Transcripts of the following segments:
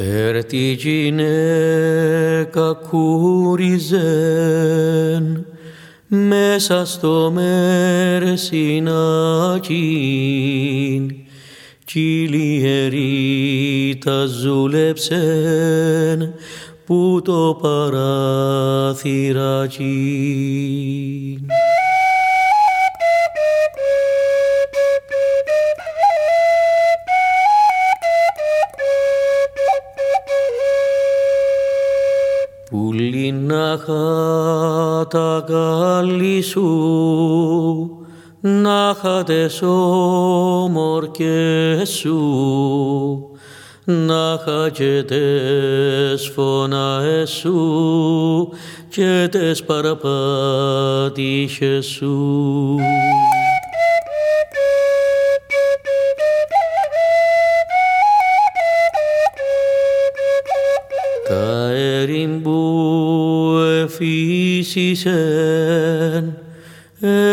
Έρτη γυναίκα κούριζεν μέσα στο Μερσινάκιν κι τα ζούλεψεν που το παράθυρακιν. Πουλίναχα τα καλή σου, να χατες όμορκες σου, να και τες φωναές σου και τες παραπάτησες σου. Τα ερήμπου εφήσισεν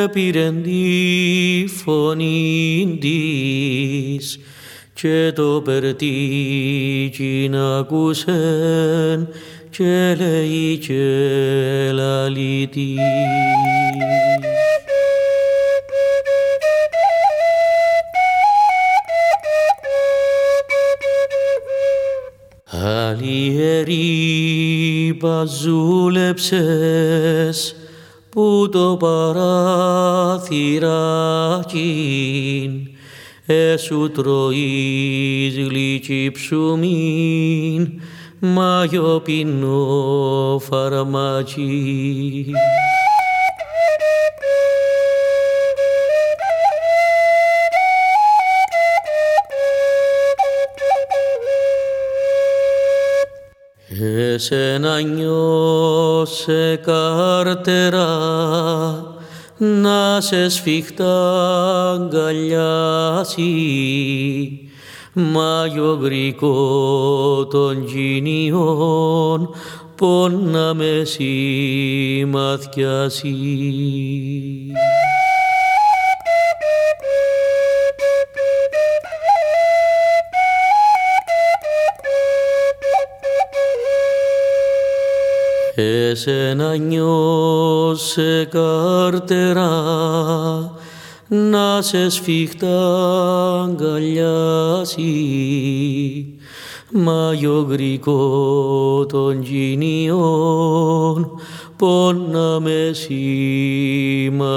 έπηρεν τη φωνή της και το περτίκιν ακούσεν και λέει και λαλεί Αλλιερή παζούλεψες που το παράθυρακιν. Εσου τρώεις γλυκή ψουμίν μάγιο πίνω φαρμακί. Εσένα νιώσε καρτερά να σε σφιχτά αγκαλιάσει μάγιο γρικό των γυνιών πόνα με συμμαθιάσει. εσένα νιώσε καρτερά να σε σφιχτά αγκαλιάσει μάγιο γρικό των γυνιών πόνα με συμμαθιάσει.